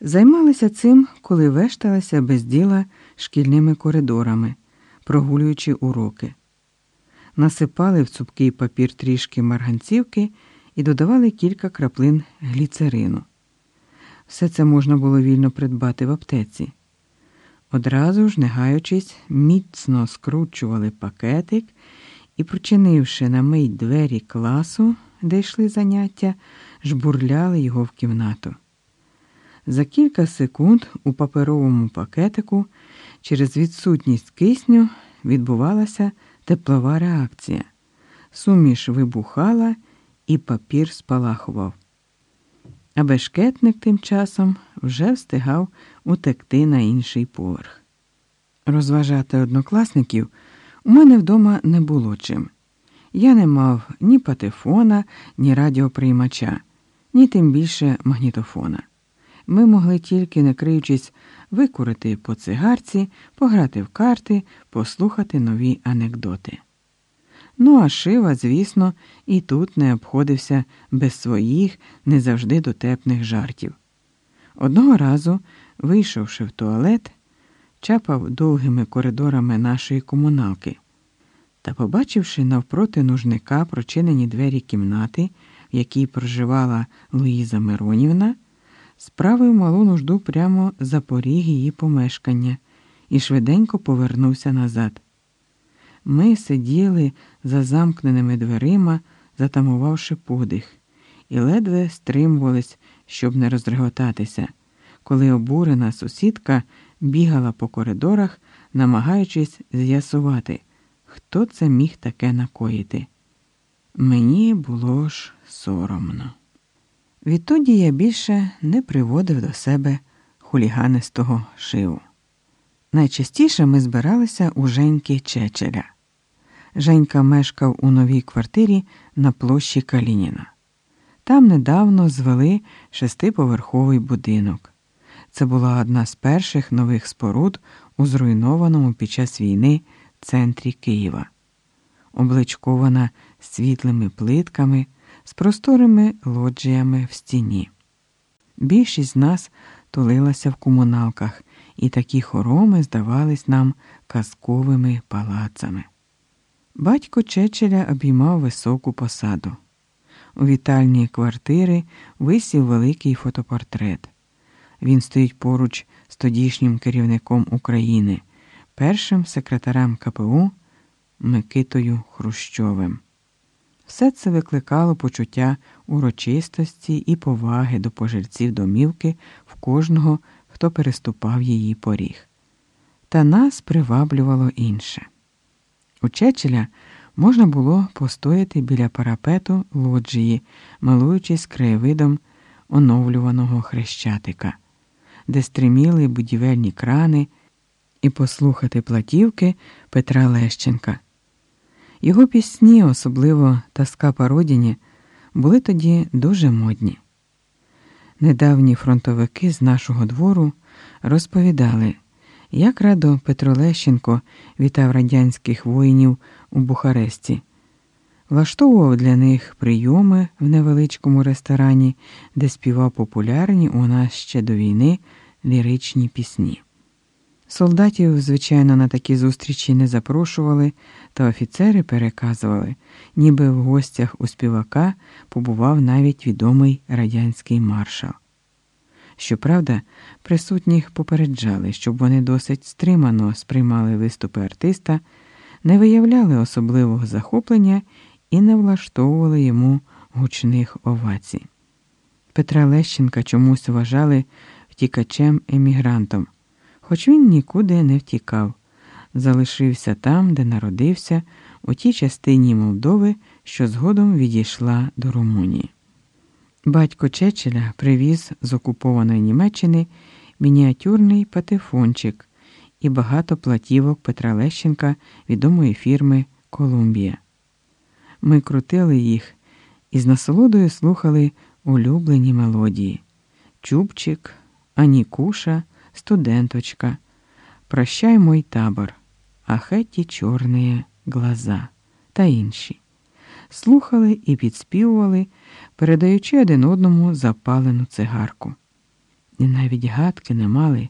Займалися цим, коли вешталася без діла шкільними коридорами, прогулюючи уроки. Насипали в цупкий папір трішки марганцівки і додавали кілька краплин гліцерину. Все це можна було вільно придбати в аптеці. Одразу ж, не гаючись, міцно скручували пакетик і, прочинивши на мить двері класу, де йшли заняття, жбурляли його в кімнату. За кілька секунд у паперовому пакетику через відсутність кисню відбувалася теплова реакція. Суміш вибухала і папір спалахував. А бешкетник тим часом вже встигав утекти на інший поверх. Розважати однокласників у мене вдома не було чим. Я не мав ні патефона, ні радіоприймача, ні тим більше магнітофона. Ми могли тільки, не криючись, викурити по цигарці, пограти в карти, послухати нові анекдоти. Ну, а шива, звісно, і тут не обходився без своїх не завжди дотепних жартів. Одного разу, вийшовши в туалет, чапав довгими коридорами нашої комуналки та, побачивши навпроти нужника прочинені двері кімнати, в якій проживала Луїза Миронівна, справив малу нужду прямо за поріг її помешкання і швиденько повернувся назад. Ми сиділи за замкненими дверима, затамувавши подих, і ледве стримувались, щоб не розреготатися, коли обурена сусідка бігала по коридорах, намагаючись з'ясувати, хто це міг таке накоїти. Мені було ж соромно. Відтоді я більше не приводив до себе хуліганистого шиву. Найчастіше ми збиралися у Женьки Чечеля. Женька мешкав у новій квартирі на площі Калініна. Там недавно звели шестиповерховий будинок. Це була одна з перших нових споруд у зруйнованому під час війни центрі Києва, обличкована світлими плитками, з просторими лоджіями в стіні. Більшість з нас тулилася в комуналках, і такі хороми здавались нам казковими палацами. Батько Чечеля обіймав високу посаду. У вітальні квартири висів великий фотопортрет. Він стоїть поруч з тодішнім керівником України, першим секретарем КПУ Микитою Хрущовим. Все це викликало почуття урочистості і поваги до пожильців домівки в кожного, хто переступав її поріг. Та нас приваблювало інше. У Чечеля можна було постояти біля парапету лоджії, милуючись краєвидом оновлюваного хрещатика, де стриміли будівельні крани, і послухати платівки Петра Лещенка. Його пісні, особливо Таска Пародіні, були тоді дуже модні. Недавні фронтовики з нашого двору розповідали, як радо Петро Лещенко вітав радянських воїнів у Бухаресті, влаштовував для них прийоми в невеличкому ресторані, де співав популярні у нас ще до війни ліричні пісні. Солдатів, звичайно, на такі зустрічі не запрошували, та офіцери переказували, ніби в гостях у співака побував навіть відомий радянський маршал. Щоправда, присутніх попереджали, щоб вони досить стримано сприймали виступи артиста, не виявляли особливого захоплення і не влаштовували йому гучних овацій. Петра Лещенка чомусь вважали втікачем-емігрантом хоч він нікуди не втікав, залишився там, де народився, у тій частині Молдови, що згодом відійшла до Румунії. Батько Чечеля привіз з окупованої Німеччини мініатюрний патефончик і багато платівок Петра Лещенка відомої фірми Колумбія. Ми крутили їх і з насолодою слухали улюблені мелодії Чубчик, Анікуша студенточка, прощай мой табор, ахеті чорні глаза та інші. Слухали і підспівували, передаючи один одному запалену цигарку. і навіть гадки не мали,